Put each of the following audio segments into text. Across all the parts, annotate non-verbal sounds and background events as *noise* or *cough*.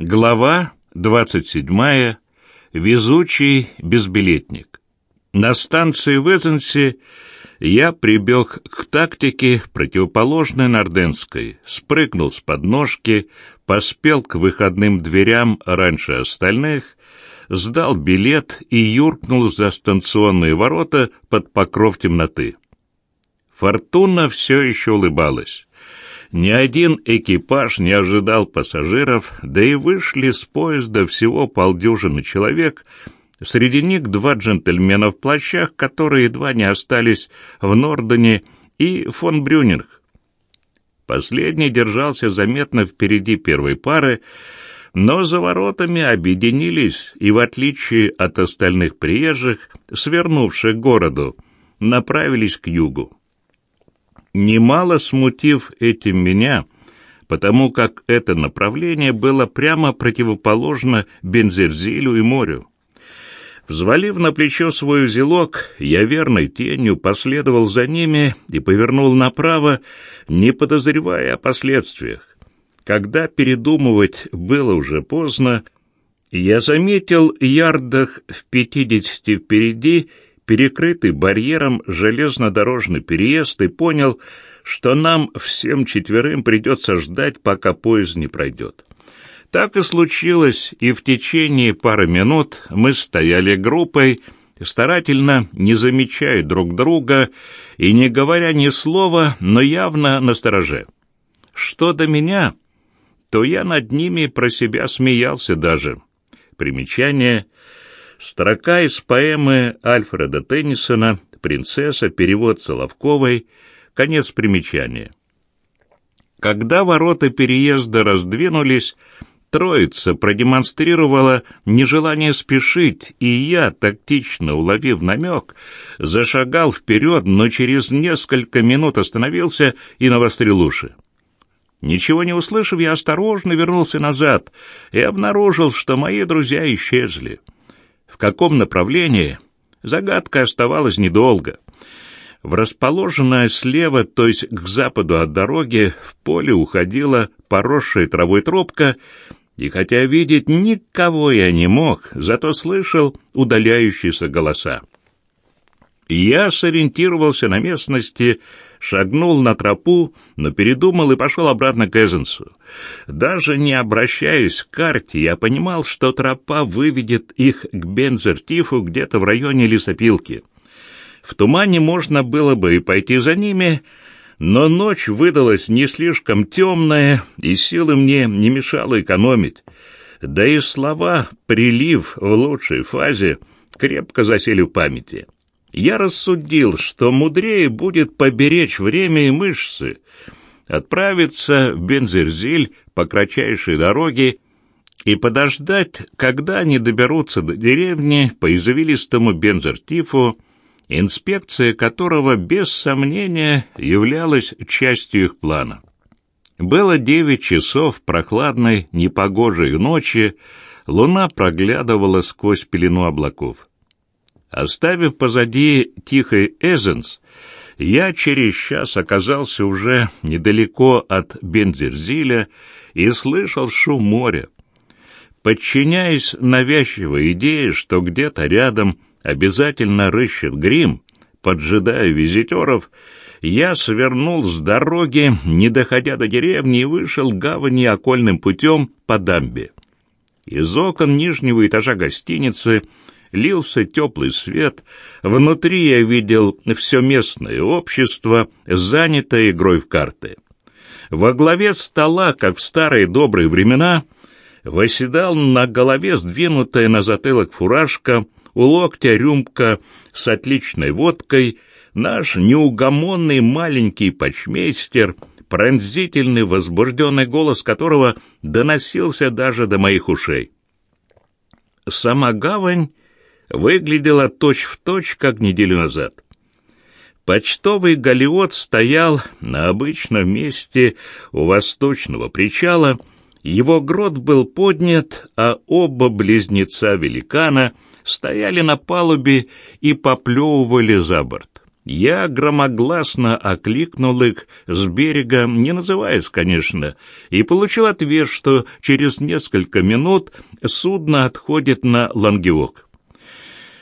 Глава 27. Везучий безбилетник. На станции в Эзенсе я прибег к тактике, противоположной Норденской, спрыгнул с подножки, поспел к выходным дверям раньше остальных, сдал билет и юркнул за станционные ворота под покров темноты. Фортуна все еще улыбалась. Ни один экипаж не ожидал пассажиров, да и вышли с поезда всего полдюжины человек, среди них два джентльмена в плащах, которые едва не остались в Нордене, и фон Брюнинг. Последний держался заметно впереди первой пары, но за воротами объединились и, в отличие от остальных приезжих, свернувших к городу, направились к югу немало смутив этим меня, потому как это направление было прямо противоположно Бензерзилю и морю. Взвалив на плечо свой узелок, я верной тенью последовал за ними и повернул направо, не подозревая о последствиях. Когда передумывать было уже поздно, я заметил ярдах в пятидесяти впереди перекрытый барьером железнодорожный переезд и понял, что нам всем четверым придется ждать, пока поезд не пройдет. Так и случилось, и в течение пары минут мы стояли группой, старательно не замечая друг друга и не говоря ни слова, но явно настороже. Что до меня, то я над ними про себя смеялся даже. Примечание — Строка из поэмы Альфреда Теннисона «Принцесса», перевод Соловковой, конец примечания. Когда ворота переезда раздвинулись, троица продемонстрировала нежелание спешить, и я, тактично уловив намек, зашагал вперед, но через несколько минут остановился и навострил уши. Ничего не услышав, я осторожно вернулся назад и обнаружил, что мои друзья исчезли. В каком направлении? Загадка оставалась недолго. В расположенное слева, то есть к западу от дороги, в поле уходила поросшая травой тропка, и хотя видеть никого я не мог, зато слышал удаляющиеся голоса. Я сориентировался на местности, шагнул на тропу, но передумал и пошел обратно к Эзенсу. Даже не обращаясь к карте, я понимал, что тропа выведет их к Бензертифу где-то в районе лесопилки. В тумане можно было бы и пойти за ними, но ночь выдалась не слишком темная, и силы мне не мешало экономить. Да и слова «прилив» в лучшей фазе крепко засели в памяти я рассудил, что мудрее будет поберечь время и мышцы, отправиться в Бензерзиль по кратчайшей дороге и подождать, когда они доберутся до деревни по извилистому Бензертифу, инспекция которого, без сомнения, являлась частью их плана. Было девять часов прохладной, непогожей ночи, луна проглядывала сквозь пелену облаков. Оставив позади тихий Эзенс, я через час оказался уже недалеко от Бензерзиля и слышал шум моря. Подчиняясь навязчивой идее, что где-то рядом обязательно рыщет грим, поджидая визитеров, я свернул с дороги, не доходя до деревни, и вышел гавани окольным путем по дамбе. Из окон нижнего этажа гостиницы — лился теплый свет, внутри я видел все местное общество, занятое игрой в карты. Во главе стола, как в старые добрые времена, восседал на голове сдвинутая на затылок фуражка, у локтя рюмка с отличной водкой, наш неугомонный маленький почмейстер, пронзительный возбужденный голос которого доносился даже до моих ушей. Сама гавань выглядела точь-в-точь, точь, как неделю назад. Почтовый галеот стоял на обычном месте у восточного причала, его грот был поднят, а оба близнеца-великана стояли на палубе и поплевывали за борт. я громогласно окликнул их с берега, не называясь, конечно, и получил ответ, что через несколько минут судно отходит на Лангеок.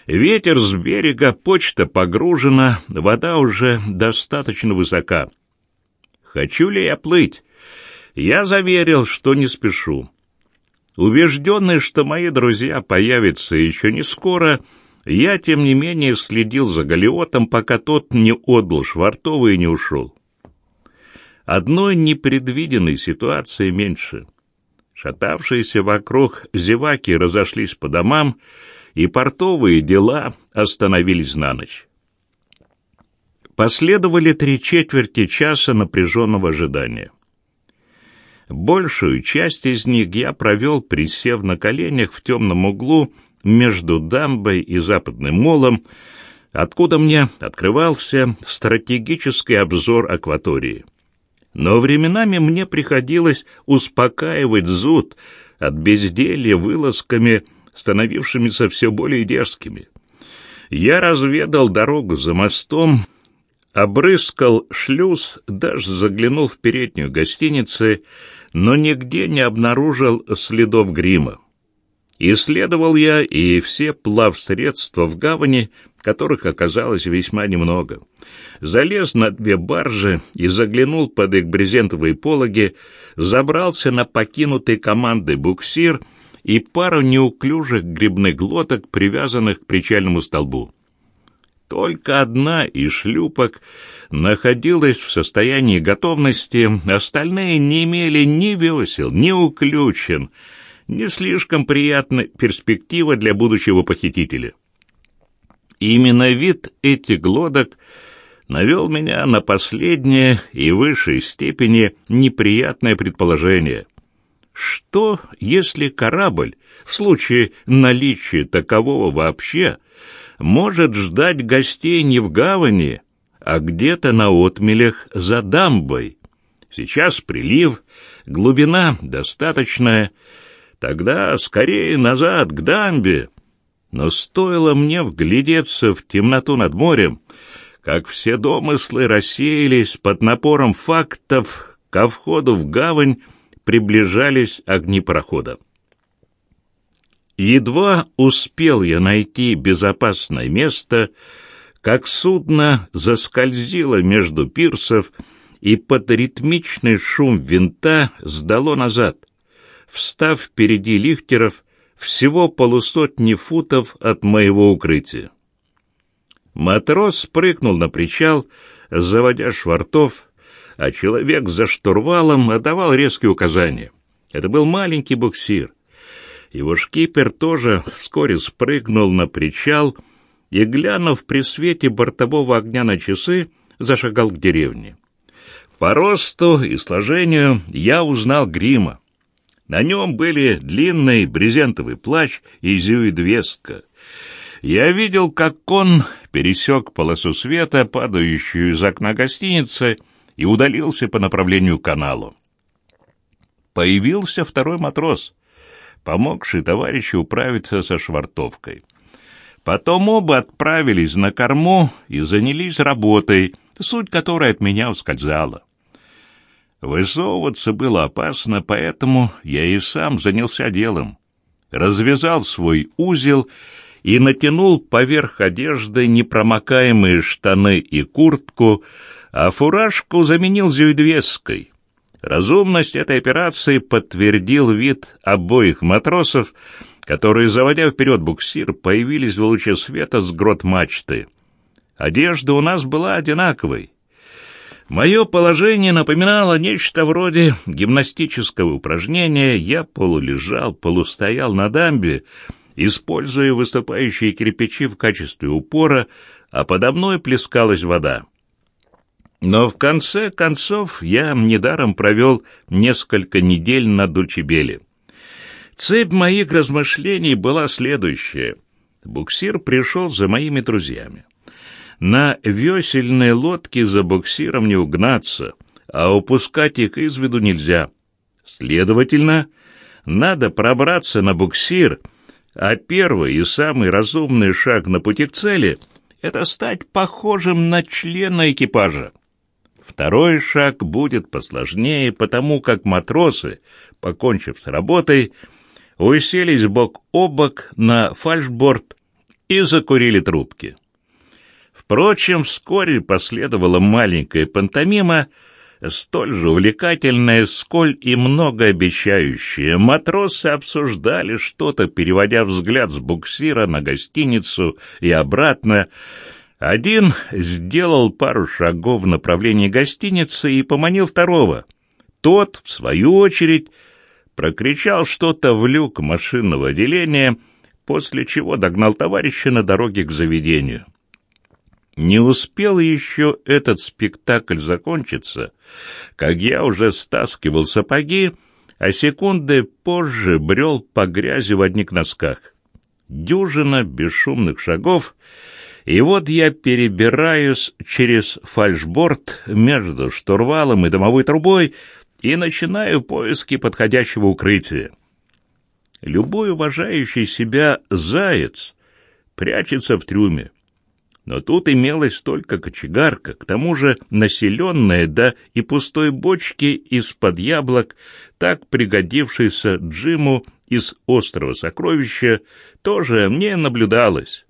Ветер с берега, почта погружена, вода уже достаточно высока. Хочу ли я плыть? Я заверил, что не спешу. Убежденный, что мои друзья появятся еще не скоро, я, тем не менее, следил за Галиотом, пока тот не отдал Швартова и не ушел. Одной непредвиденной ситуации меньше. Шатавшиеся вокруг зеваки разошлись по домам, и портовые дела остановились на ночь. Последовали три четверти часа напряженного ожидания. Большую часть из них я провел, присев на коленях в темном углу, между дамбой и западным молом, откуда мне открывался стратегический обзор акватории. Но временами мне приходилось успокаивать зуд от безделья вылазками, становившимися все более дерзкими. Я разведал дорогу за мостом, обрыскал шлюз, даже заглянул в переднюю гостиницы, но нигде не обнаружил следов грима. Исследовал я и все плавсредства в гавани, которых оказалось весьма немного. Залез на две баржи и заглянул под их брезентовые пологи, забрался на покинутый командой буксир и пару неуклюжих грибных глоток, привязанных к причальному столбу. Только одна из шлюпок находилась в состоянии готовности, остальные не имели ни весел, ни уключен — не слишком приятная перспектива для будущего похитителя. Именно вид этих глоток навел меня на последнее и высшей степени неприятное предположение. Что, если корабль, в случае наличия такового вообще, может ждать гостей не в гавани, а где-то на отмелях за дамбой? Сейчас прилив, глубина достаточная, Тогда скорее назад, к дамбе. Но стоило мне вглядеться в темноту над морем, как все домыслы рассеялись под напором фактов, ко входу в гавань приближались огни парохода. Едва успел я найти безопасное место, как судно заскользило между пирсов и под ритмичный шум винта сдало назад встав впереди лихтеров всего полусотни футов от моего укрытия. Матрос спрыгнул на причал, заводя швартов, а человек за штурвалом отдавал резкие указания. Это был маленький буксир. Его шкипер тоже вскоре спрыгнул на причал и, глянув при свете бортового огня на часы, зашагал к деревне. По росту и сложению я узнал грима. На нем были длинный брезентовый плащ и зюидвестка. Я видел, как он пересек полосу света, падающую из окна гостиницы, и удалился по направлению к каналу. Появился второй матрос, помогший товарищу управиться со швартовкой. Потом оба отправились на корму и занялись работой, суть которой от меня ускользала. Высовываться было опасно, поэтому я и сам занялся делом. Развязал свой узел и натянул поверх одежды непромокаемые штаны и куртку, а фуражку заменил зюйдвеской. Разумность этой операции подтвердил вид обоих матросов, которые, заводя вперед буксир, появились в луче света с грот мачты. Одежда у нас была одинаковой, Мое положение напоминало нечто вроде гимнастического упражнения. Я полулежал, полустоял на дамбе, используя выступающие кирпичи в качестве упора, а подо мной плескалась вода. Но в конце концов я недаром провел несколько недель на Дульчебеле. Цепь моих размышлений была следующая. Буксир пришел за моими друзьями. На весельной лодке за буксиром не угнаться, а упускать их из виду нельзя. Следовательно, надо пробраться на буксир, а первый и самый разумный шаг на пути к цели — это стать похожим на члена экипажа. Второй шаг будет посложнее, потому как матросы, покончив с работой, уселись бок о бок на фальшборд и закурили трубки. Впрочем, вскоре последовала маленькая пантомима, столь же увлекательная, сколь и многообещающая. Матросы обсуждали что-то, переводя взгляд с буксира на гостиницу и обратно. Один сделал пару шагов в направлении гостиницы и поманил второго. Тот, в свою очередь, прокричал что-то в люк машинного отделения, после чего догнал товарища на дороге к заведению. Не успел еще этот спектакль закончиться, как я уже стаскивал сапоги, а секунды позже брел по грязи в одних носках. Дюжина бесшумных шагов, и вот я перебираюсь через фальшборд между штурвалом и домовой трубой и начинаю поиски подходящего укрытия. Любой уважающий себя заяц прячется в трюме. Но тут имелась только кочегарка, к тому же населенная, да и пустой бочки из-под яблок, так пригодившейся Джиму из острого сокровища, тоже мне наблюдалось.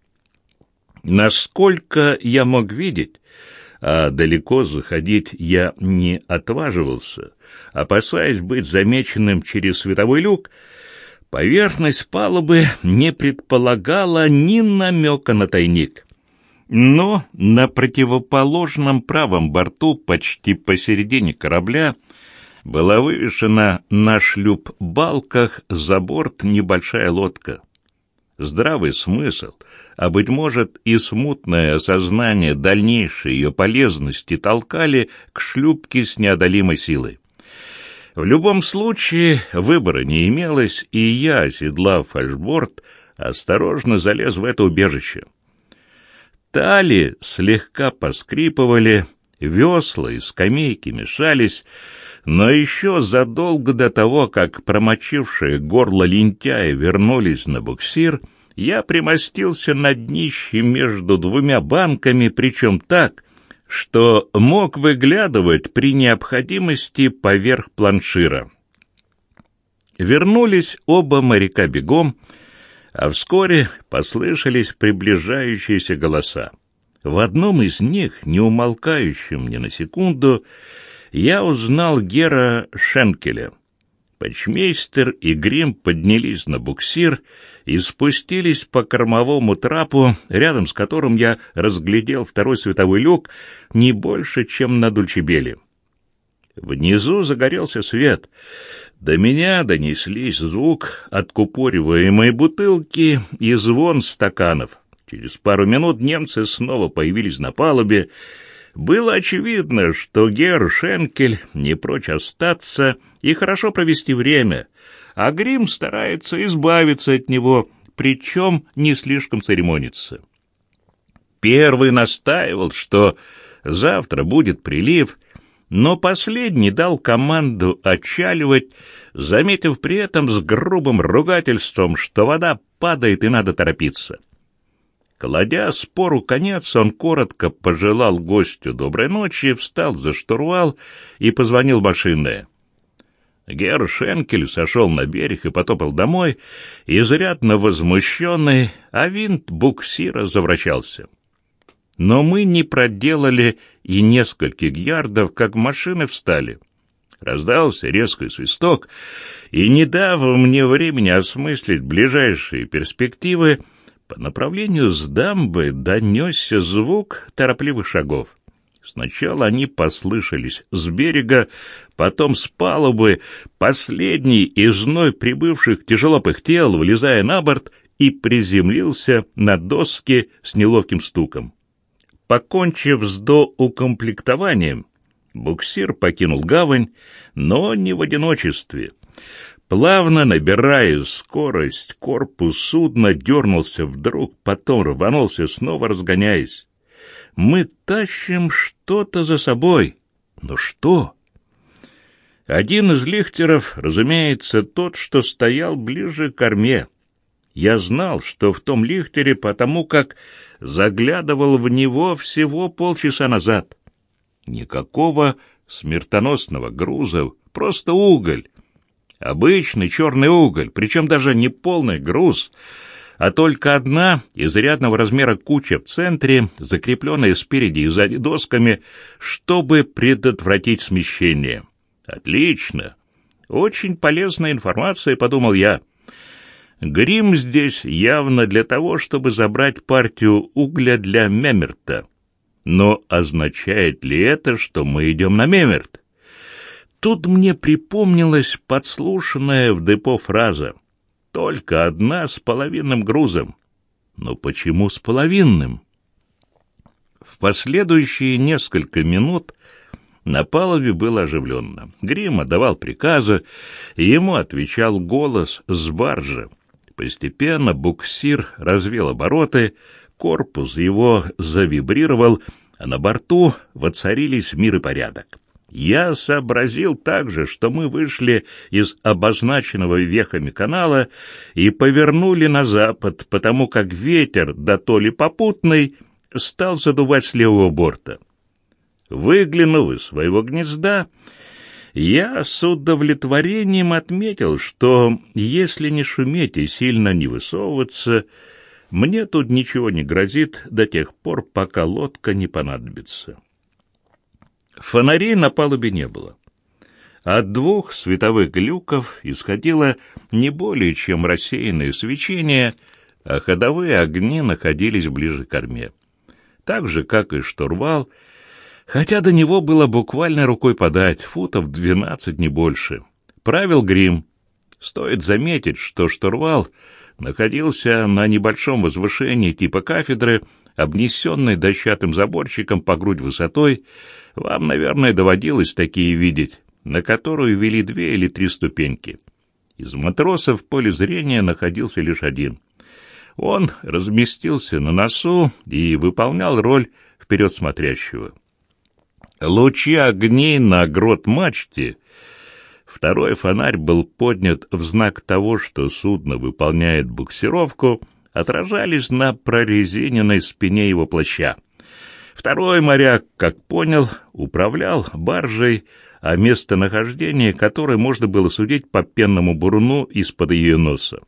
Насколько я мог видеть, а далеко заходить я не отваживался, опасаясь быть замеченным через световой люк, поверхность палубы не предполагала ни намека на тайник. Но на противоположном правом борту, почти посередине корабля, была вывешена на шлюп-балках за борт небольшая лодка. Здравый смысл, а, быть может, и смутное осознание дальнейшей ее полезности толкали к шлюпке с неодолимой силой. В любом случае выбора не имелось, и я, оседлав фальшборд, осторожно залез в это убежище. Тали слегка поскрипывали, весла и скамейки мешались, но еще задолго до того, как промочившие горло лентяи вернулись на буксир, я примостился на днище между двумя банками, причем так, что мог выглядывать при необходимости поверх планшира. Вернулись оба моряка бегом, а вскоре послышались приближающиеся голоса. В одном из них, не умолкающем ни на секунду, я узнал Гера Шенкеля. Почмейстер и Грим поднялись на буксир и спустились по кормовому трапу, рядом с которым я разглядел второй световой люк не больше, чем на Дульчебеле. Внизу загорелся свет — до меня донеслись звук откупориваемой бутылки и звон стаканов. Через пару минут немцы снова появились на палубе. Было очевидно, что Гер Шенкель не прочь остаться и хорошо провести время, а Грим старается избавиться от него, причем не слишком церемониться. Первый настаивал, что завтра будет прилив, но последний дал команду отчаливать, заметив при этом с грубым ругательством, что вода падает и надо торопиться. Кладя спору конец, он коротко пожелал гостю доброй ночи, встал за штурвал и позвонил машинное. Гер Шенкель сошел на берег и потопал домой, изрядно возмущенный, а винт буксира завращался. Но мы не проделали и нескольких ярдов, как машины встали. Раздался резкий свисток, и, не дав мне времени осмыслить ближайшие перспективы, по направлению с дамбы донесся звук торопливых шагов. Сначала они послышались с берега, потом с палубы. Последний из вновь прибывших тяжело пыхтел, вылезая на борт, и приземлился на доске с неловким стуком. Покончив с доукомплектованием, буксир покинул гавань, но не в одиночестве. Плавно набирая скорость, корпус судна дернулся вдруг, потом рванулся, снова разгоняясь. Мы тащим что-то за собой. Но что? Один из лихтеров, разумеется, тот, что стоял ближе к корме. Я знал, что в том лихтере, потому как заглядывал в него всего полчаса назад. Никакого смертоносного груза, просто уголь. Обычный черный уголь, причем даже не полный груз, а только одна изрядного размера куча в центре, закрепленная спереди и сзади досками, чтобы предотвратить смещение. Отлично. Очень полезная информация, подумал я. Грим здесь явно для того, чтобы забрать партию угля для Мемерта. Но означает ли это, что мы идем на Мемерт? Тут мне припомнилась подслушанная в депо фраза «Только одна с половинным грузом». Но почему с половинным? В последующие несколько минут на палубе было оживленно. Грим отдавал приказы, и ему отвечал голос с баржи. Постепенно буксир развел обороты, корпус его завибрировал, а на борту воцарились мир и порядок. Я сообразил также, что мы вышли из обозначенного вехами канала и повернули на запад, потому как ветер, да то ли попутный, стал задувать с левого борта. Выглянув из своего гнезда, я с удовлетворением отметил, что если не шуметь и сильно не высовываться, мне тут ничего не грозит до тех пор, пока лодка не понадобится. Фонарей на палубе не было. От двух световых глюков исходило не более чем рассеянное свечение, а ходовые огни находились ближе к корме. Так же, как и штурвал, хотя до него было буквально рукой подать, футов двенадцать, не больше. Правил грим. Стоит заметить, что штурвал находился на небольшом возвышении типа кафедры, обнесенной дощатым заборчиком по грудь высотой, вам, наверное, доводилось такие видеть, на которую вели две или три ступеньки. Из матросов в поле зрения находился лишь один. Он разместился на носу и выполнял роль вперед смотрящего. Лучи огней на грот мачте Второй фонарь был поднят в знак того, что судно выполняет буксировку, отражались на прорезиненной спине его плаща. Второй моряк, как понял, управлял баржей, а местонахождение которой можно было судить по пенному бурну из-под ее носа.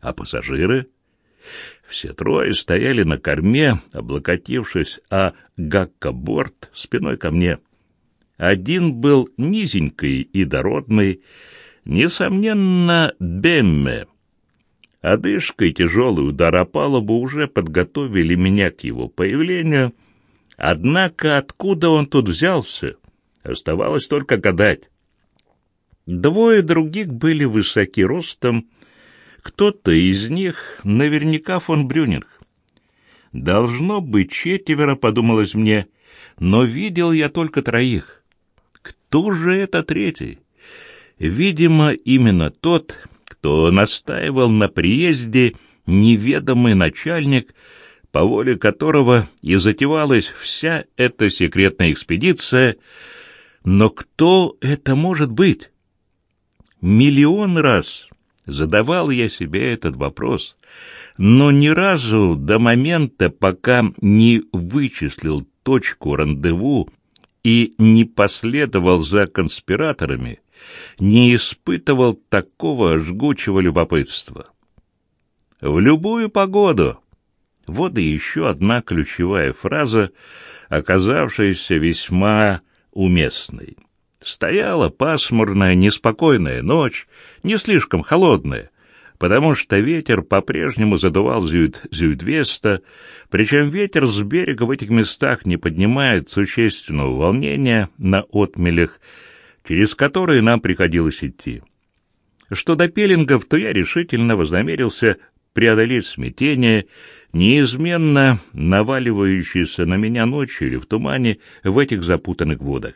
А пассажиры? Все трое стояли на корме, облокотившись а гаккоборд спиной ко мне. Один был низенький и дородный, несомненно, Бемме. Одышка и тяжелый удар о палубу уже подготовили меня к его появлению, однако откуда он тут взялся, оставалось только гадать. Двое других были высоки ростом, кто-то из них наверняка фон Брюнинг. Должно быть четверо, подумалось мне, но видел я только троих. Кто же это третий? Видимо, именно тот, кто настаивал на приезде неведомый начальник, по воле которого и затевалась вся эта секретная экспедиция. Но кто это может быть? Миллион раз задавал я себе этот вопрос, но ни разу до момента, пока не вычислил точку рандеву и не последовал за конспираторами, не испытывал такого жгучего любопытства. В любую погоду. Вот и еще одна ключевая фраза, оказавшаяся весьма уместной. Стояла пасмурная, неспокойная ночь, не слишком холодная, потому что ветер по-прежнему задувал зюд зюдвеста, причем ветер с берега в этих местах не поднимает существенного волнения на отмелях, через которые нам приходилось идти. Что до пеленгов, то я решительно вознамерился преодолеть смятение, неизменно наваливающееся на меня ночью или в тумане в этих запутанных водах.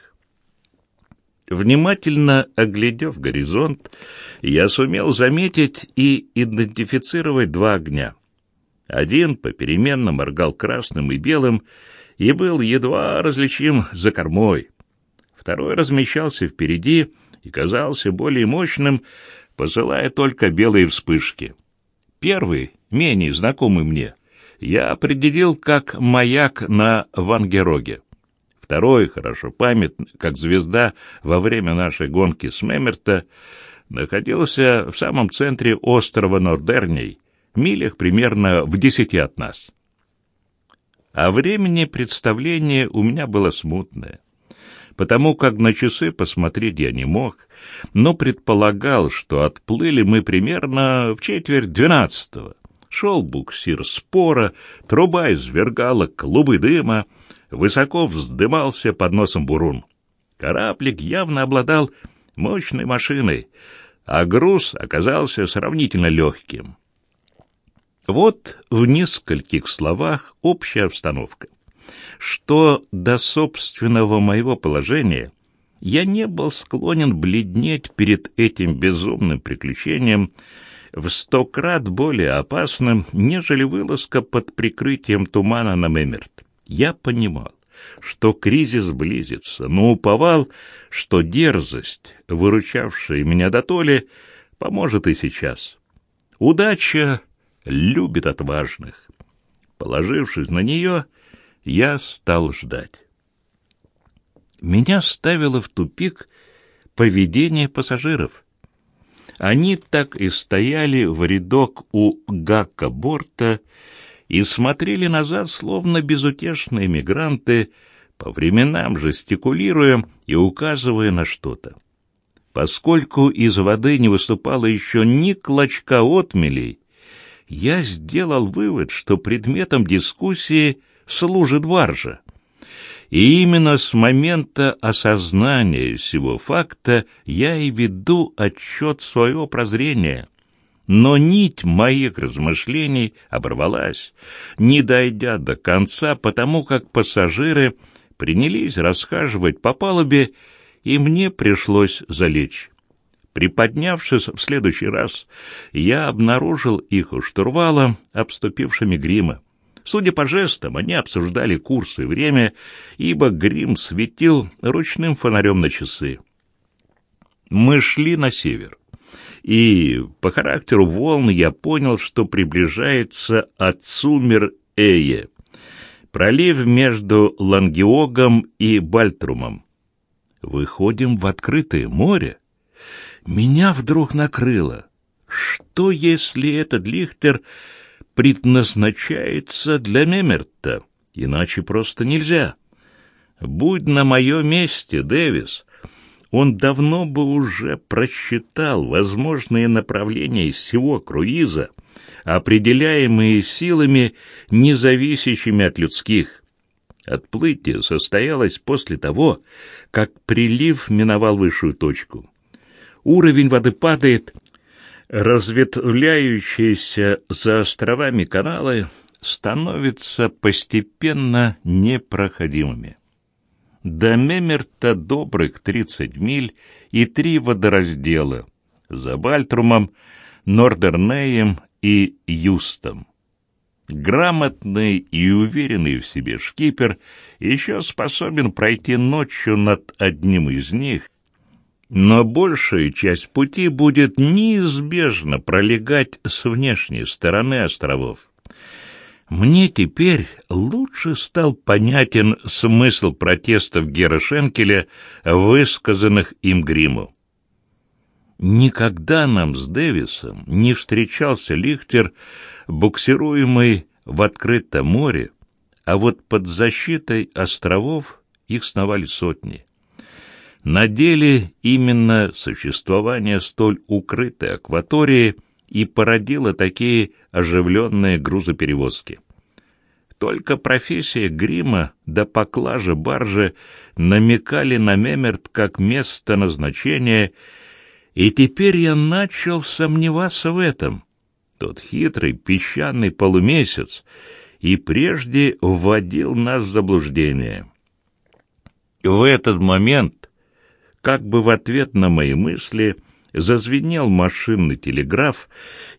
Внимательно оглядев горизонт, я сумел заметить и идентифицировать два огня. Один попеременно моргал красным и белым и был едва различим за кормой. Второй размещался впереди и казался более мощным, посылая только белые вспышки. Первый, менее знакомый мне, я определил как маяк на Вангероге. Второй, хорошо памятный, как звезда во время нашей гонки с Мемерта, находился в самом центре острова Нордерней, милях примерно в десяти от нас. О времени представление у меня было смутное, потому как на часы посмотреть я не мог, но предполагал, что отплыли мы примерно в четверть двенадцатого. Шел буксир спора, труба извергала клубы дыма, высоко вздымался под носом бурун. Кораблик явно обладал мощной машиной, а груз оказался сравнительно легким. Вот в нескольких словах общая обстановка. Что до собственного моего положения, я не был склонен бледнеть перед этим безумным приключением, в сто крат более опасным, нежели вылазка под прикрытием тумана на Мемерт. Я понимал, что кризис близится, но уповал, что дерзость, выручавшая меня до толи, поможет и сейчас. Удача любит отважных. Положившись на нее, я стал ждать. Меня ставило в тупик поведение пассажиров. Они так и стояли в рядок у гакка-борта и смотрели назад, словно безутешные мигранты, по временам жестикулируя и указывая на что-то. Поскольку из воды не выступало еще ни клочка отмелей, я сделал вывод, что предметом дискуссии служит баржа. И именно с момента осознания всего факта я и веду отчет своего прозрения. Но нить моих размышлений оборвалась, не дойдя до конца, потому как пассажиры принялись расхаживать по палубе, и мне пришлось залечь. Приподнявшись в следующий раз, я обнаружил их у штурвала, обступившими грима. Судя по жестам, они обсуждали курс и время, ибо грим светил ручным фонарем на часы. Мы шли на север, и по характеру волн я понял, что приближается Ацумер-Эе, пролив между Лангеогом и Бальтрумом. Выходим в открытое море. Меня вдруг накрыло. Что, если этот лихтер предназначается для Мемерта? Иначе просто нельзя. Будь на моем месте, Дэвис, он давно бы уже просчитал возможные направления всего круиза, определяемые силами, независящими от людских. Отплытие состоялось после того, как прилив миновал высшую точку уровень воды падает, разветвляющиеся за островами каналы становятся постепенно непроходимыми. До Мемерта добрых 30 миль и три водораздела за Бальтрумом, Нордернеем и Юстом. Грамотный и уверенный в себе шкипер еще способен пройти ночью над одним из них но большая часть пути будет неизбежно пролегать с внешней стороны островов. Мне теперь лучше стал понятен смысл протестов Гера Шенкеля, высказанных им Гриму. Никогда нам с Дэвисом не встречался лихтер, буксируемый в открытом море, а вот под защитой островов их сновали сотни. На деле именно существование столь укрытой акватории и породило такие оживленные грузоперевозки. Только профессия грима да поклажа баржи намекали на Мемерт как место назначения, и теперь я начал сомневаться в этом. Тот хитрый песчаный полумесяц и прежде вводил нас в заблуждение. В этот момент как бы в ответ на мои мысли зазвенел машинный телеграф,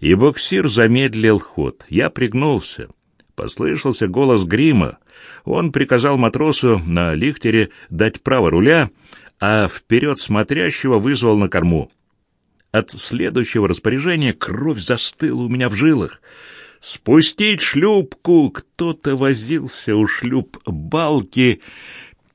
и боксир замедлил ход. Я пригнулся. Послышался голос грима. Он приказал матросу на лихтере дать право руля, а вперед смотрящего вызвал на корму. от следующего распоряжения кровь застыла у меня в жилах. «Спустить шлюпку!» Кто-то возился у шлюп балки.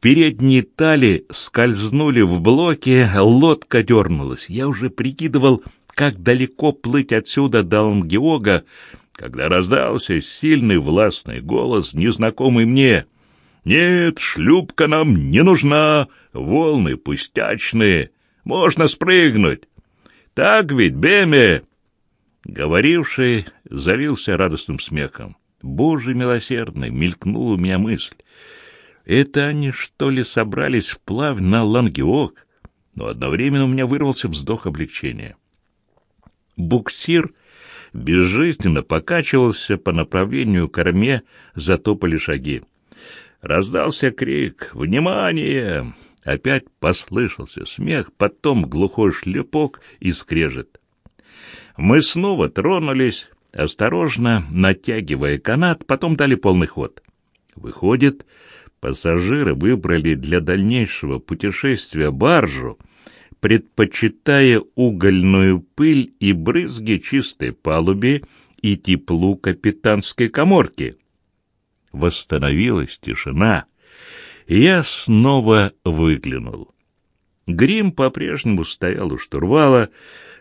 Передние тали скользнули в блоки, лодка дернулась. Я уже прикидывал, как далеко плыть отсюда до Ангиога, когда раздался сильный властный голос, незнакомый мне. «Нет, шлюпка нам не нужна, волны пустячные, можно спрыгнуть. Так ведь, Беме?» Говоривший завился радостным смехом. «Боже милосердный!» — мелькнула у меня мысль. «Это они, что ли, собрались вплавь на Лангеок?» Но одновременно у меня вырвался вздох облегчения. Буксир безжизненно покачивался по направлению к корме, затопали шаги. Раздался крик «Внимание!» Опять послышался смех, потом глухой шлепок и скрежет. Мы снова тронулись, осторожно натягивая канат, потом дали полный ход. Выходит, пассажиры выбрали для дальнейшего путешествия баржу, предпочитая угольную пыль и брызги чистой палубе и теплу капитанской коморки. Восстановилась тишина, я снова выглянул. Грим по-прежнему стоял у штурвала,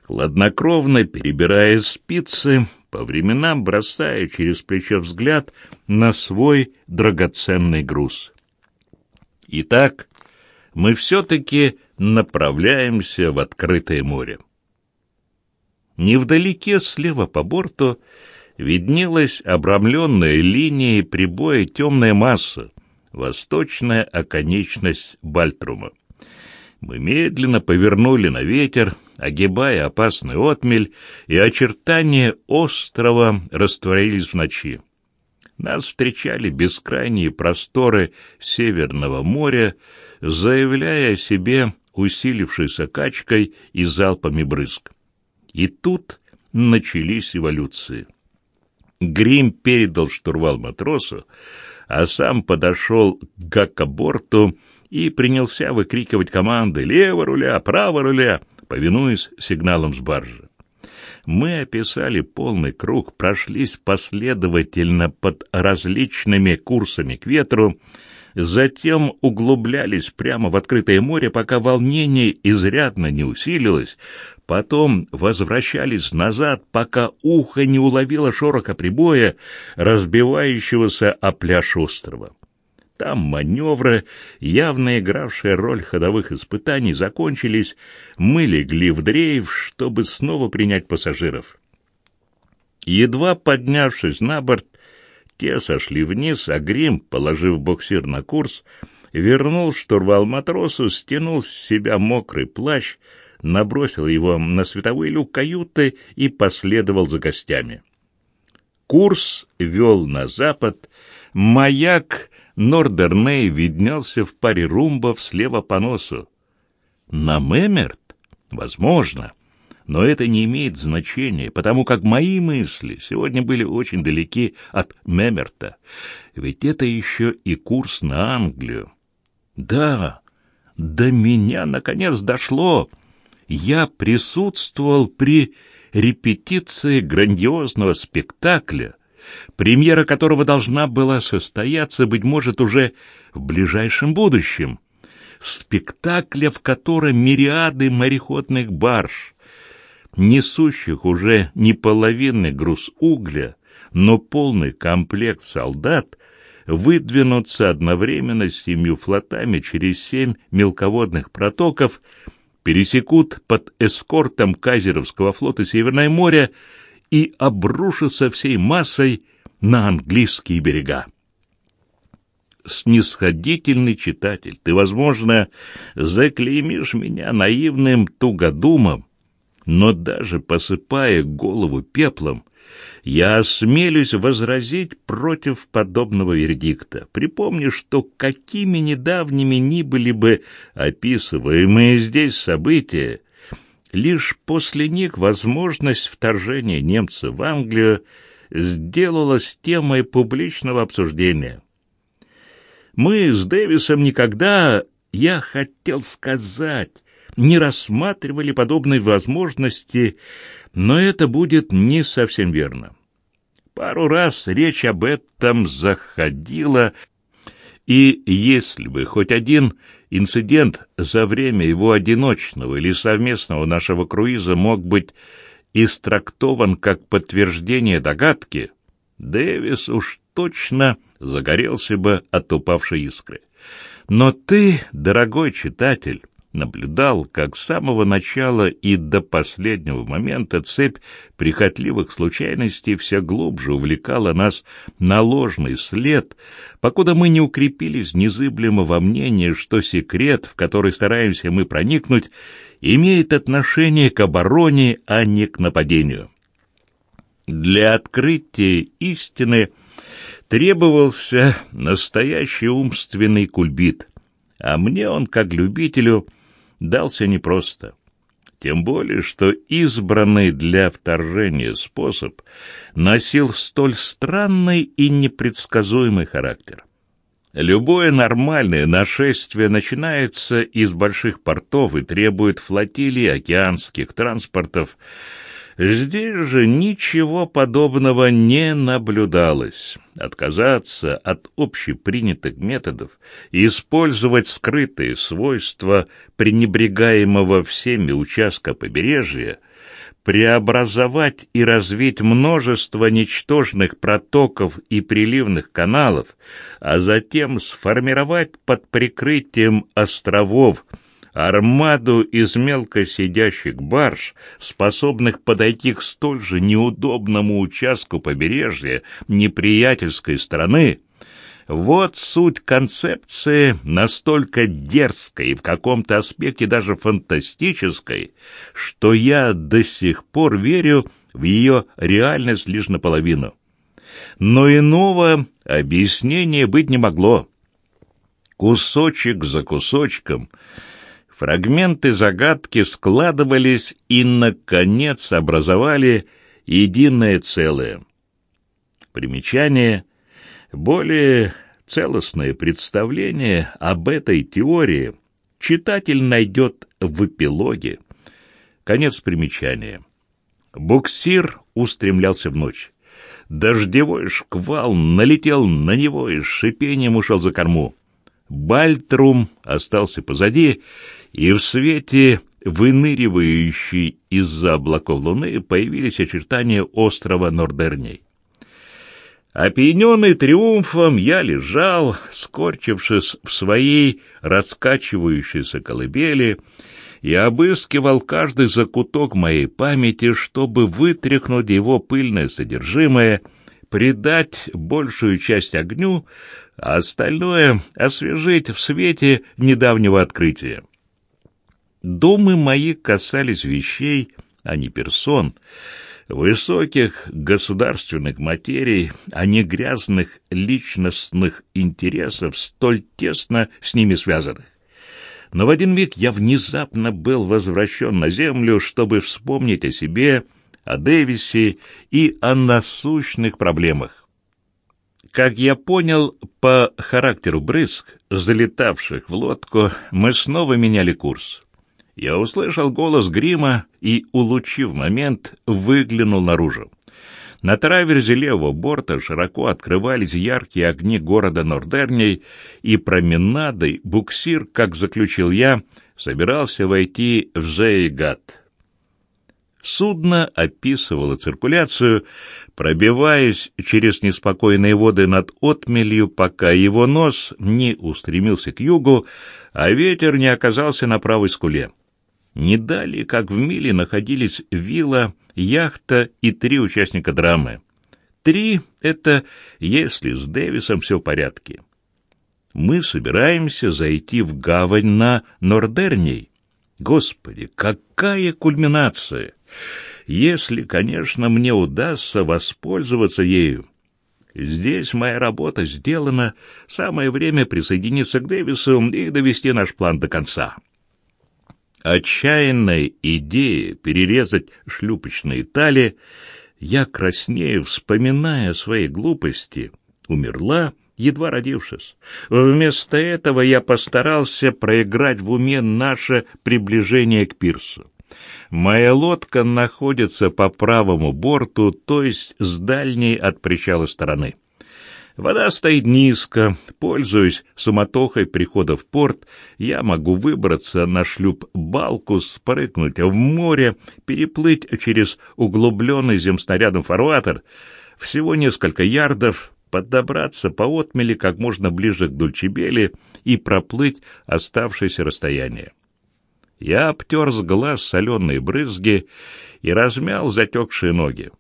хладнокровно перебирая спицы, по временам бросая через плечо взгляд на свой драгоценный груз. Итак, мы все-таки направляемся в открытое море. Невдалеке, слева по борту, виднелась обрамленная линией прибоя темная масса, восточная оконечность Бальтрума. Мы медленно повернули на ветер, огибая опасный отмель, и очертания острова растворились в ночи. Нас встречали бескрайние просторы Северного моря, заявляя о себе усилившейся качкой и залпами брызг. И тут начались эволюции. Грим передал штурвал матросу, а сам подошел к гакоборту и принялся выкрикивать команды «Лево руля! Право руля!», повинуясь сигналам с баржи. Мы описали полный круг, прошлись последовательно под различными курсами к ветру, затем углублялись прямо в открытое море, пока волнение изрядно не усилилось, потом возвращались назад, пока ухо не уловило шорока прибоя, разбивающегося о пляж острова. Там маневры, явно игравшие роль ходовых испытаний, закончились, мы легли в дрейф, чтобы снова принять пассажиров. Едва поднявшись на борт, те сошли вниз, а Грим, положив боксир на курс, вернул штурвал матросу, стянул с себя мокрый плащ, набросил его на световой люк каюты и последовал за гостями. Курс вел на запад, маяк Нордерней виднелся в паре румбов слева по носу. На Мемерт? Возможно. Но это не имеет значения, потому как мои мысли сегодня были очень далеки от Мемерта. Ведь это еще и курс на Англию. Да, до меня наконец дошло. Я присутствовал при репетиции грандиозного спектакля, премьера которого должна была состояться, быть может, уже в ближайшем будущем. Спектакля, в котором мириады мореходных барж, несущих уже не половинный груз угля, но полный комплект солдат, выдвинутся одновременно с семью флотами через семь мелководных протоков, пересекут под эскортом Кайзеровского флота Северное море и обрушатся всей массой на английские берега. Снисходительный читатель, ты, возможно, заклеймишь меня наивным тугодумом, но даже посыпая голову пеплом, я осмелюсь возразить против подобного вердикта. Припомни, что какими недавними ни были бы описываемые здесь события, лишь после них возможность вторжения немцев в Англию сделалась темой публичного обсуждения. Мы с Дэвисом никогда, я хотел сказать, не рассматривали подобной возможности, но это будет не совсем верно. Пару раз речь об этом заходила, и если бы хоть один инцидент за время его одиночного или совместного нашего круиза мог быть истрактован как подтверждение догадки, Дэвис уж точно загорелся бы от упавшей искры. Но ты, дорогой читатель, наблюдал, как с самого начала и до последнего момента цепь прихотливых случайностей все глубже увлекала нас на ложный след, покуда мы не укрепились незыблемо во мнении, что секрет, в который стараемся мы проникнуть, имеет отношение к обороне, а не к нападению. Для открытия истины требовался настоящий умственный кульбит, а мне он, как любителю, дался непросто. Тем более, что избранный для вторжения способ носил столь странный и непредсказуемый характер. Любое нормальное нашествие начинается из больших портов и требует флотилии океанских транспортов, Здесь же ничего подобного не наблюдалось. Отказаться от общепринятых методов и использовать скрытые свойства пренебрегаемого всеми участка побережья, преобразовать и развить множество ничтожных протоков и приливных каналов, а затем сформировать под прикрытием островов – армаду из мелко сидящих барж, способных подойти к столь же неудобному участку побережья неприятельской страны, вот суть концепции настолько дерзкой и в каком-то аспекте даже фантастической, что я до сих пор верю в ее реальность лишь наполовину. Но иного объяснения быть не могло. Кусочек за кусочком — Фрагменты загадки складывались и, наконец, образовали единое целое. Примечание. Более целостное представление об этой теории читатель найдет в эпилоге. Конец примечания. Буксир устремлялся в ночь. Дождевой шквал налетел на него и с шипением ушел за корму. Бальтрум остался позади, и в свете, выныривающей из-за облаков луны, появились очертания острова Нордерней. Опьяненный триумфом, я лежал, скорчившись в своей раскачивающейся колыбели, и обыскивал каждый закуток моей памяти, чтобы вытряхнуть его пыльное содержимое, придать большую часть огню, а остальное освежить в свете недавнего открытия. Думы мои касались вещей, а не персон, высоких государственных материй, а не грязных личностных интересов, столь тесно с ними связанных. Но в один миг я внезапно был возвращен на землю, чтобы вспомнить о себе, о Дэвисе и о насущных проблемах. Как я понял по характеру брызг, залетавших в лодку, мы снова меняли курс я услышал голос грима и, улучив момент, выглянул наружу. На траверзе левого борта широко открывались яркие огни города Нордерней, и променадой буксир, как заключил я, собирался войти в Зейгат. Судно описывало циркуляцию, пробиваясь через неспокойные воды над отмелью, пока его нос не устремился к югу, а ветер не оказался на правой скуле. Не далее, как в миле, находились вилла, яхта и три участника драмы. Три — это если с Дэвисом все в порядке. Мы собираемся зайти в гавань на Нордерней. Господи, какая кульминация! Если, конечно, мне удастся воспользоваться ею. Здесь моя работа сделана, самое время присоединиться к Дэвису и довести наш план до конца. Отчаянная идея перерезать шлюпочные тали, я краснею, вспоминая свои глупости, умерла едва родившись. Вместо этого я постарался проиграть в уме наше приближение к пирсу. Моя лодка находится по правому борту, то есть с дальней от причала стороны. Вода стоит низко. Пользуясь суматохой прихода в порт, я могу выбраться на шлюп Балкус, прыгнуть в море, переплыть через углубленный земснарядом фарватер, всего несколько ярдов, подобраться по отмели как можно ближе к Дульчебели и проплыть оставшееся расстояние. Я обтер с глаз соленые брызги и размял затекшие ноги.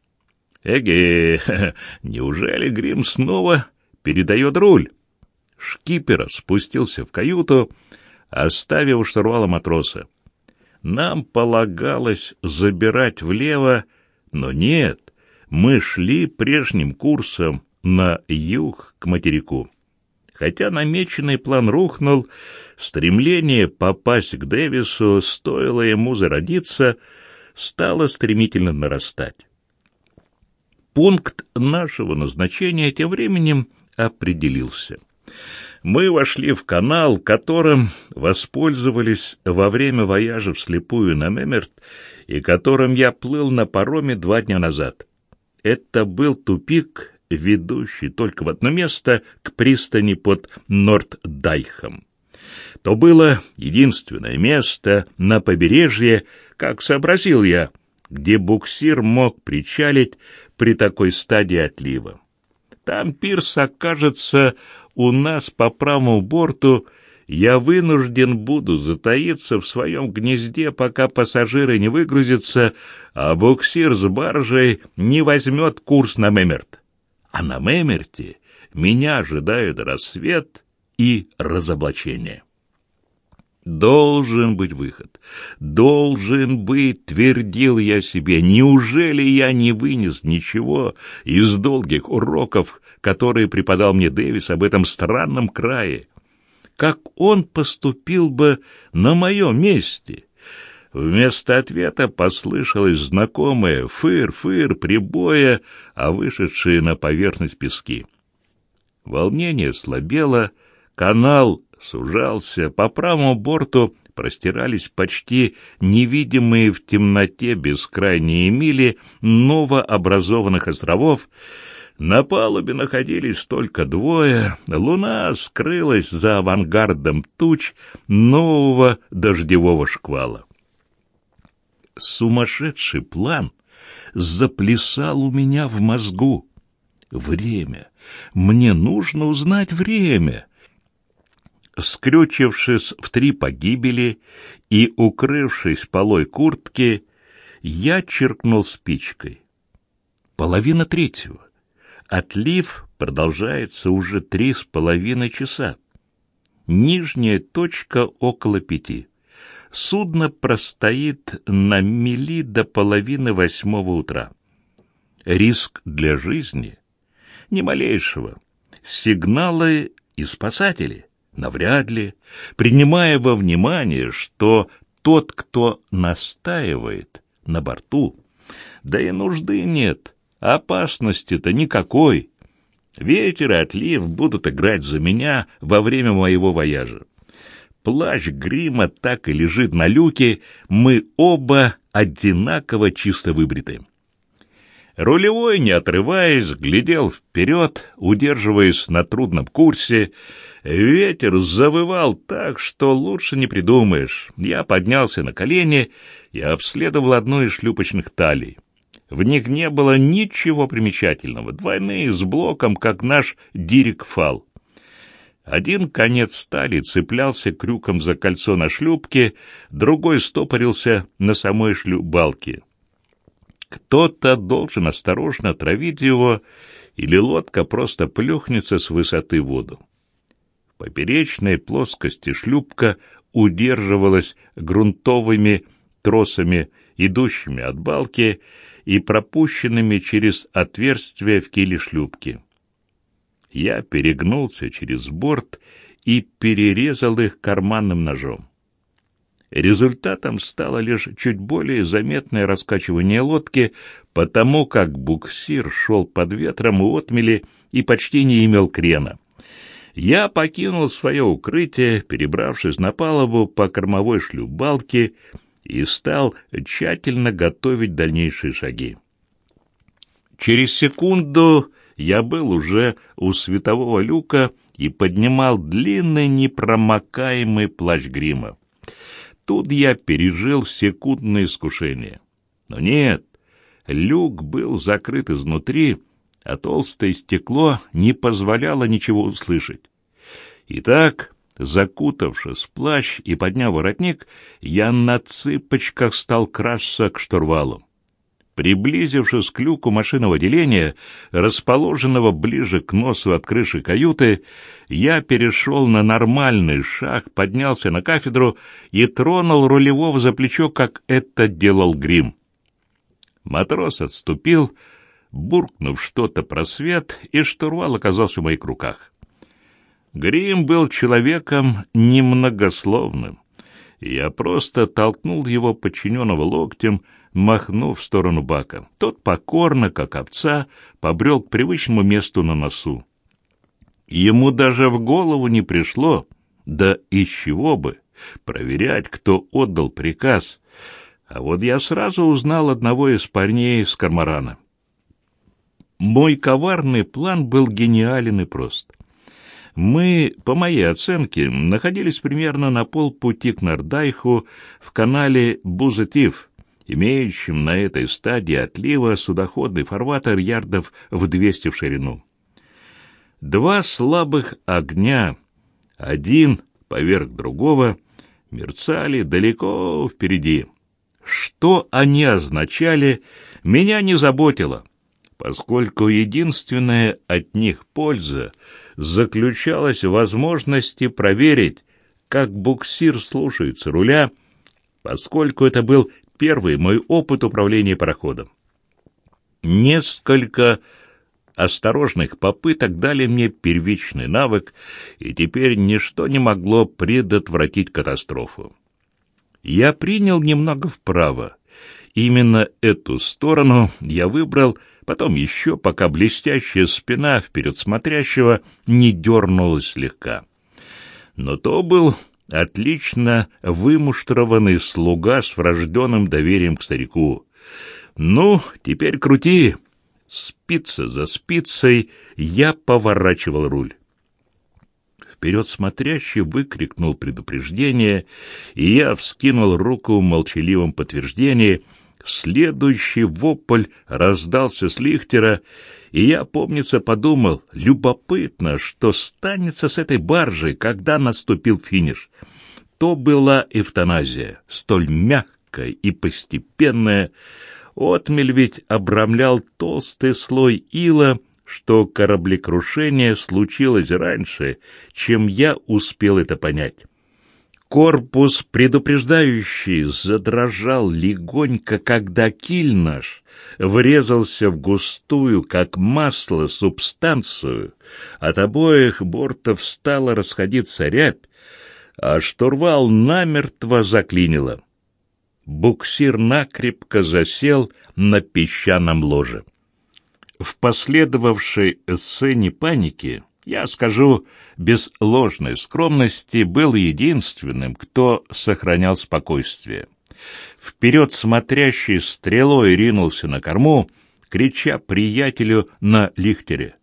Эге, *laughs* неужели Грим снова передает руль? Шкипер спустился в каюту, оставив штурвала матроса. Нам полагалось забирать влево, но нет, мы шли прежним курсом на юг к материку. Хотя намеченный план рухнул, стремление попасть к Дэвису, стоило ему зародиться, стало стремительно нарастать. Пункт нашего назначения тем временем определился. Мы вошли в канал, которым воспользовались во время вояжа вслепую на Мемерт и которым я плыл на пароме два дня назад. Это был тупик, ведущий только в одно место, к пристани под Норддайхом. То было единственное место на побережье, как сообразил я, где буксир мог причалить при такой стадии отлива. Там пирс окажется у нас по правому борту, я вынужден буду затаиться в своем гнезде, пока пассажиры не выгрузятся, а буксир с баржей не возьмет курс на Мемерт. А на Мемерте меня ожидают рассвет и разоблачение. Должен быть выход. Должен быть, твердил я себе. Неужели я не вынес ничего из долгих уроков, которые преподал мне Дэвис об этом странном крае? Как он поступил бы на моем месте? Вместо ответа послышалось знакомое фыр-фыр прибоя, а вышедшие на поверхность пески. Волнение слабело, канал сужался, по правому борту простирались почти невидимые в темноте бескрайние мили новообразованных островов, на палубе находились только двое, луна скрылась за авангардом туч нового дождевого шквала. Сумасшедший план заплясал у меня в мозгу. Время. Мне нужно узнать время скрючившись в три погибели и укрывшись полой куртки, я черкнул спичкой. Половина третьего. Отлив продолжается уже три с половиной часа. Нижняя точка около пяти. Судно простоит на мели до половины восьмого утра. Риск для жизни? Ни малейшего. Сигналы и спасатели — Навряд ли, принимая во внимание, что тот, кто настаивает на борту, да и нужды нет, опасности-то никакой. Ветер и отлив будут играть за меня во время моего вояжа. Плащ грима так и лежит на люке, мы оба одинаково чисто выбриты. Рулевой, не отрываясь, глядел вперед, удерживаясь на трудном курсе, Ветер завывал так, что лучше не придумаешь. Я поднялся на колени и обследовал одну из шлюпочных талий. В них не было ничего примечательного, двойные с блоком, как наш дирик-фал. Один конец стали цеплялся крюком за кольцо на шлюпке, другой стопорился на самой шлюпбалке. Кто-то должен осторожно травить его, или лодка просто плюхнется с высоты в воду поперечной плоскости шлюпка удерживалась грунтовыми тросами, идущими от балки и пропущенными через отверстие в киле шлюпки. Я перегнулся через борт и перерезал их карманным ножом. Результатом стало лишь чуть более заметное раскачивание лодки, потому как буксир шел под ветром и отмели и почти не имел крена. Я покинул свое укрытие, перебравшись на палубу по кормовой шлюпбалке и стал тщательно готовить дальнейшие шаги. Через секунду я был уже у светового люка и поднимал длинный непромокаемый плащ грима. Тут я пережил секундное искушение. Но нет, люк был закрыт изнутри, а толстое стекло не позволяло ничего услышать. Итак, закутавшись в плащ и подняв воротник, я на цыпочках стал красться к штурвалу. Приблизившись к люку машинного деления, расположенного ближе к носу от крыши каюты, я перешел на нормальный шаг, поднялся на кафедру и тронул рулевого за плечо, как это делал Грим. Матрос отступил, буркнув что-то про свет, и штурвал оказался в моих руках. Грим был человеком немногословным. Я просто толкнул его подчиненного локтем, махнув в сторону бака. Тот покорно, как овца, побрел к привычному месту на носу. Ему даже в голову не пришло, да из чего бы, проверять, кто отдал приказ. А вот я сразу узнал одного из парней с Кармарана. Мой коварный план был гениален и прост. Мы, по моей оценке, находились примерно на полпути к Нардайху в канале Бузетив, имеющем на этой стадии отлива судоходный фарватер ярдов в 200 в ширину. Два слабых огня, один поверх другого, мерцали далеко впереди. Что они означали, меня не заботило, поскольку единственная от них польза заключалась в возможности проверить, как буксир слушается руля, поскольку это был первый мой опыт управления пароходом. Несколько осторожных попыток дали мне первичный навык, и теперь ничто не могло предотвратить катастрофу. Я принял немного вправо. Именно эту сторону я выбрал, потом еще, пока блестящая спина вперед смотрящего не дернулась слегка. Но то был отлично вымуштрованный слуга с врожденным доверием к старику. «Ну, теперь крути!» Спица за спицей я поворачивал руль. Вперед смотрящий выкрикнул предупреждение, и я вскинул руку в молчаливом подтверждении. Следующий вопль раздался с лихтера, и я, помнится, подумал, любопытно, что станется с этой баржей, когда наступил финиш. То была эвтаназия, столь мягкая и постепенная. Отмель ведь обрамлял толстый слой ила, что кораблекрушение случилось раньше, чем я успел это понять. Корпус предупреждающий задрожал легонько, когда киль наш врезался в густую, как масло, субстанцию. От обоих бортов стала расходиться рябь, а штурвал намертво заклинило. Буксир накрепко засел на песчаном ложе. В последовавшей сцене паники я скажу, без ложной скромности, был единственным, кто сохранял спокойствие. Вперед смотрящий стрелой ринулся на корму, крича приятелю на лихтере.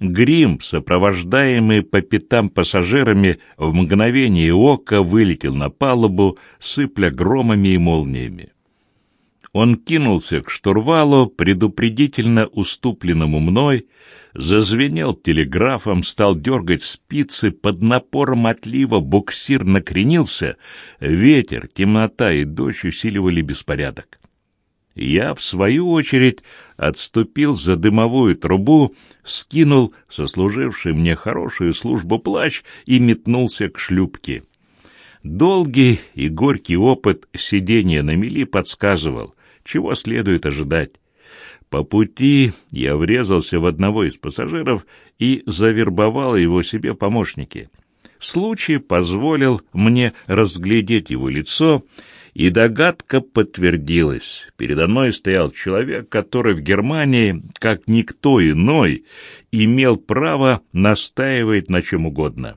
Грим, сопровождаемый по пятам пассажирами, в мгновение ока вылетел на палубу, сыпля громами и молниями. Он кинулся к штурвалу, предупредительно уступленному мной, зазвенел телеграфом, стал дергать спицы, под напором отлива буксир накренился, ветер, темнота и дождь усиливали беспорядок. Я, в свою очередь, отступил за дымовую трубу, скинул сослуживший мне хорошую службу плащ и метнулся к шлюпке. Долгий и горький опыт сидения на мели подсказывал, чего следует ожидать. По пути я врезался в одного из пассажиров и завербовал его себе помощники. Случай позволил мне разглядеть его лицо, И догадка подтвердилась. Передо мной стоял человек, который в Германии, как никто иной, имел право настаивать на чем угодно.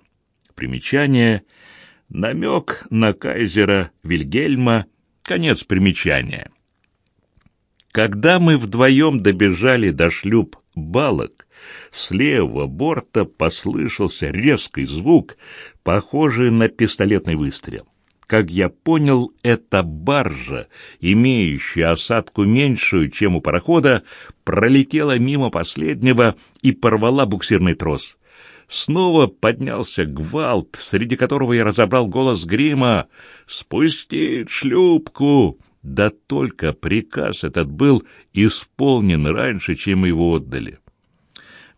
Примечание — намек на кайзера Вильгельма, конец примечания. Когда мы вдвоем добежали до шлюп балок, с левого борта послышался резкий звук, похожий на пистолетный выстрел. Как я понял, эта баржа, имеющая осадку меньшую, чем у парохода, пролетела мимо последнего и порвала буксирный трос. Снова поднялся гвалт, среди которого я разобрал голос грима «Спустить шлюпку!» Да только приказ этот был исполнен раньше, чем его отдали.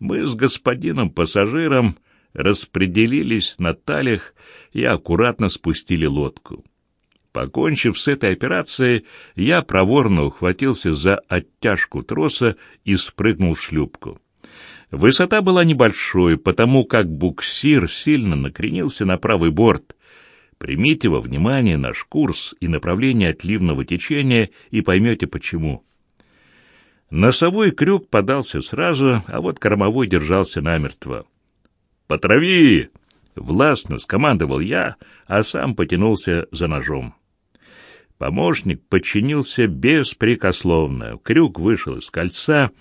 Мы с господином пассажиром распределились на талях и аккуратно спустили лодку. Покончив с этой операцией, я проворно ухватился за оттяжку троса и спрыгнул в шлюпку. Высота была небольшой, потому как буксир сильно накренился на правый борт. Примите во внимание наш курс и направление отливного течения и поймете почему. Носовой крюк подался сразу, а вот кормовой держался намертво. «Потрави!» — властно скомандовал я, а сам потянулся за ножом. Помощник подчинился беспрекословно. Крюк вышел из кольца,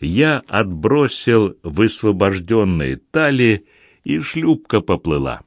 я отбросил высвобожденные талии, и шлюпка поплыла.